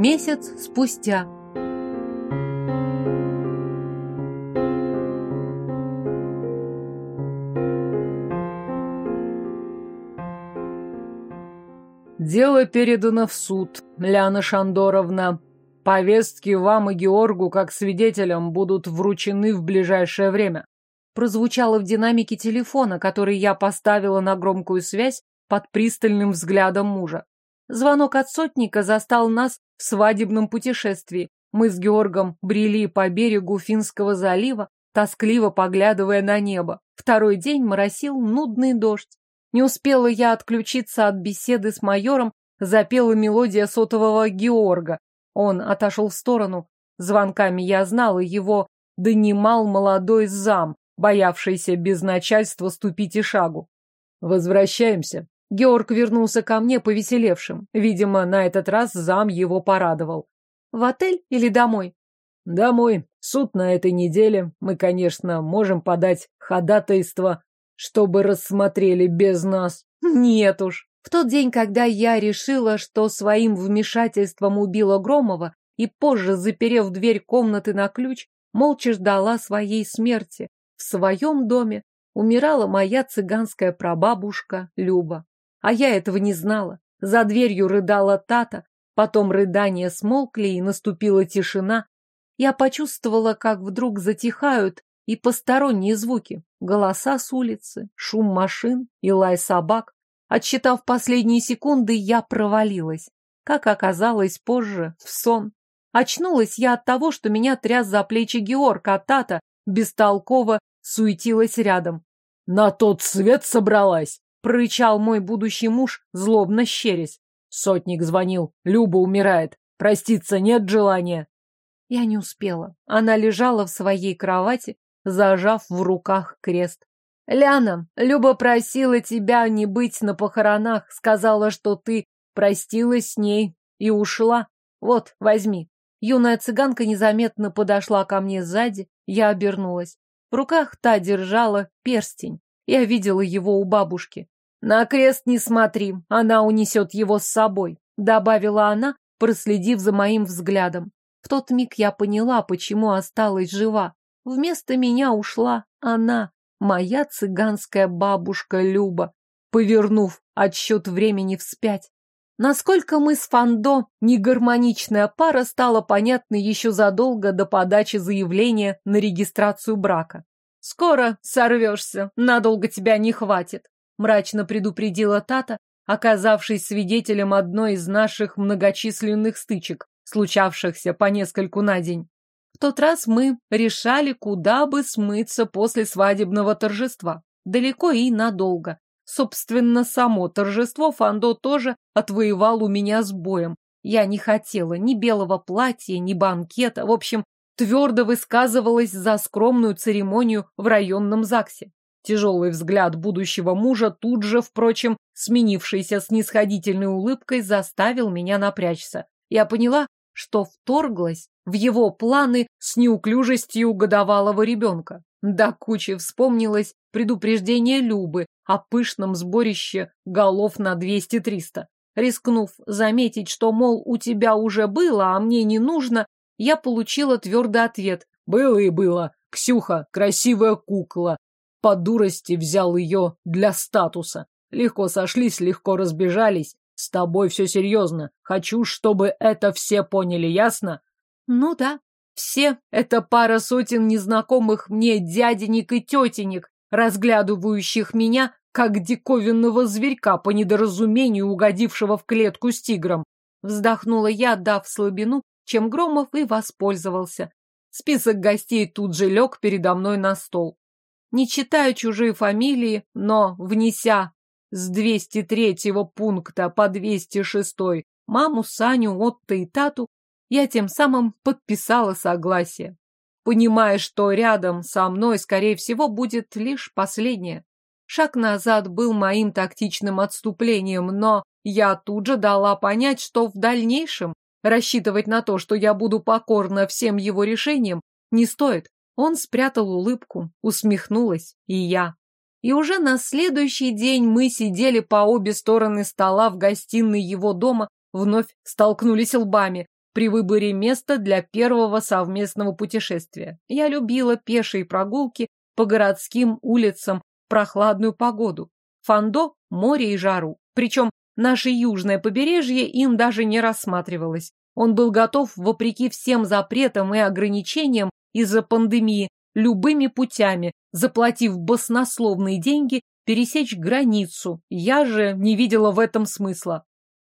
Месяц спустя. Дело передано в суд, Ляна Шандоровна. Повестки вам и Георгу как свидетелям будут вручены в ближайшее время. Прозвучало в динамике телефона, который я поставила на громкую связь под пристальным взглядом мужа. Звонок от сотника застал нас в свадебном путешествии. Мы с Георгом брели по берегу Финского залива, тоскливо поглядывая на небо. Второй день моросил нудный дождь. Не успела я отключиться от беседы с майором, запела мелодия сотового Георга. Он отошел в сторону. Звонками я знала, его донимал молодой зам, боявшийся без начальства ступить и шагу. «Возвращаемся». Георг вернулся ко мне повеселевшим. Видимо, на этот раз зам его порадовал. «В отель или домой?» «Домой. Суд на этой неделе. Мы, конечно, можем подать ходатайство чтобы рассмотрели без нас. Нет уж. В тот день, когда я решила, что своим вмешательством убила Громова, и позже, заперев дверь комнаты на ключ, молча ждала своей смерти. В своем доме умирала моя цыганская прабабушка Люба. А я этого не знала. За дверью рыдала Тата, потом рыдания смолкли, и наступила тишина. Я почувствовала, как вдруг затихают и посторонние звуки. Голоса с улицы, шум машин и лай собак. Отсчитав последние секунды, я провалилась. Как оказалось позже, в сон. Очнулась я от того, что меня тряс за плечи Георг, а Тата бестолково суетилась рядом. «На тот свет собралась!» — прорычал мой будущий муж, злобно щерясь. Сотник звонил. Люба умирает. Проститься нет желания. Я не успела. Она лежала в своей кровати, зажав в руках крест. «Ляна, Люба просила тебя не быть на похоронах, сказала, что ты простилась с ней и ушла. Вот, возьми». Юная цыганка незаметно подошла ко мне сзади, я обернулась. В руках та держала перстень. Я видела его у бабушки. «На крест не смотри, она унесет его с собой», — добавила она, проследив за моим взглядом. В тот миг я поняла, почему осталась жива. Вместо меня ушла она, моя цыганская бабушка Люба, повернув отсчет времени вспять. Насколько мы с Фандо негармоничная пара стало понятно еще задолго до подачи заявления на регистрацию брака. «Скоро сорвешься, надолго тебя не хватит», — мрачно предупредила Тата, оказавшись свидетелем одной из наших многочисленных стычек, случавшихся по нескольку на день тот раз мы решали, куда бы смыться после свадебного торжества. Далеко и надолго. Собственно, само торжество Фандо тоже отвоевал у меня с боем. Я не хотела ни белого платья, ни банкета. В общем, твердо высказывалась за скромную церемонию в районном ЗАГСе. Тяжелый взгляд будущего мужа, тут же, впрочем, сменившийся снисходительной улыбкой, заставил меня напрячься. Я поняла, что вторглась в его планы с неуклюжестью годовалого ребенка. Да кучи вспомнилось предупреждение Любы о пышном сборище голов на 200-300. Рискнув заметить, что, мол, у тебя уже было, а мне не нужно, я получила твердый ответ. Было и было. Ксюха, красивая кукла. По дурости взял ее для статуса. Легко сошлись, легко разбежались. С тобой все серьезно. Хочу, чтобы это все поняли, ясно? Ну да, все. Это пара сотен незнакомых мне дяденек и тетенек, разглядывающих меня, как диковинного зверька по недоразумению, угодившего в клетку с тигром. Вздохнула я, дав слабину, чем Громов и воспользовался. Список гостей тут же лег передо мной на стол. Не читаю чужие фамилии, но, внеся с 203 пункта по 206 маму, Саню, Отто и Тату, я тем самым подписала согласие, понимая, что рядом со мной, скорее всего, будет лишь последнее. Шаг назад был моим тактичным отступлением, но я тут же дала понять, что в дальнейшем рассчитывать на то, что я буду покорна всем его решениям, не стоит. Он спрятал улыбку, усмехнулась, и я. И уже на следующий день мы сидели по обе стороны стола в гостиной его дома, вновь столкнулись лбами. при выборе места для первого совместного путешествия. Я любила пешие прогулки по городским улицам прохладную погоду. Фандо – море и жару. Причем наше южное побережье им даже не рассматривалось. Он был готов, вопреки всем запретам и ограничениям из-за пандемии, любыми путями, заплатив баснословные деньги, пересечь границу. Я же не видела в этом смысла.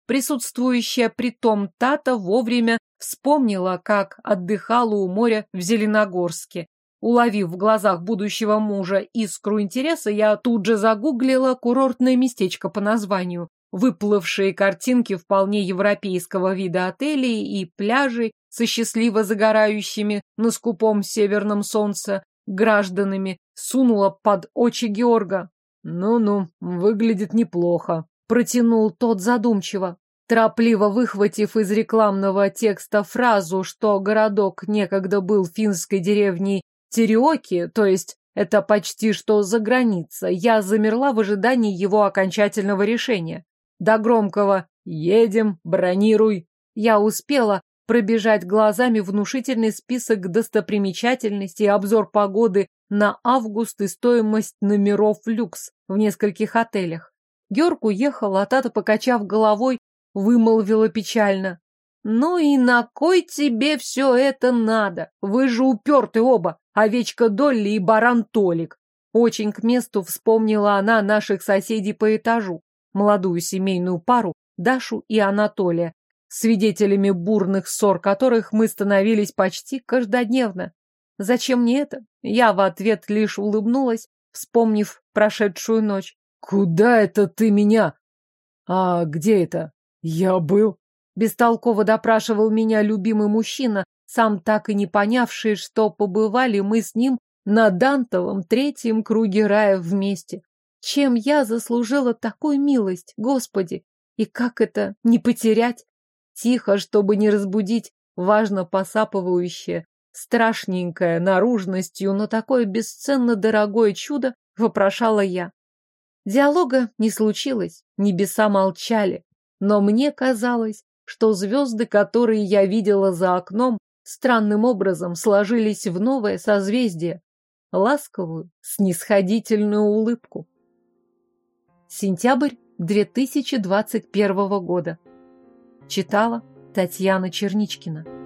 Присутствующая при том Тата вовремя вспомнила, как отдыхала у моря в Зеленогорске. Уловив в глазах будущего мужа искру интереса, я тут же загуглила курортное местечко по названию. Выплывшие картинки вполне европейского вида отелей и пляжей со счастливо загорающими на скупом северном солнце гражданами сунула под очи Георга. «Ну-ну, выглядит неплохо», протянул тот задумчиво, торопливо выхватив из рекламного текста фразу, что городок некогда был финской деревней Териоки, то есть это почти что за граница, я замерла в ожидании его окончательного решения. До громкого «Едем, бронируй!» я успела пробежать глазами внушительный список достопримечательностей, обзор погоды на август и стоимость номеров люкс в нескольких отелях. Георг уехал, а Тата, покачав головой, вымолвила печально. «Ну и на кой тебе все это надо? Вы же уперты оба, овечка Долли и баран Толик». Очень к месту вспомнила она наших соседей по этажу, молодую семейную пару, Дашу и Анатолия, свидетелями бурных ссор которых мы становились почти каждодневно. Зачем мне это? Я в ответ лишь улыбнулась, вспомнив прошедшую ночь. «Куда это ты меня?» «А где это?» «Я был». Бестолково допрашивал меня любимый мужчина, сам так и не понявший, что побывали мы с ним на Дантовом третьем круге рая вместе. Чем я заслужила такую милость, Господи? И как это не потерять? Тихо, чтобы не разбудить, важно посапывающее, страшненькое наружностью, но такое бесценно дорогое чудо, вопрошала я. Диалога не случилось, небеса молчали, но мне казалось, что звезды, которые я видела за окном, странным образом сложились в новое созвездие, ласковую, снисходительную улыбку. Сентябрь 2021 года. Читала Татьяна Черничкина.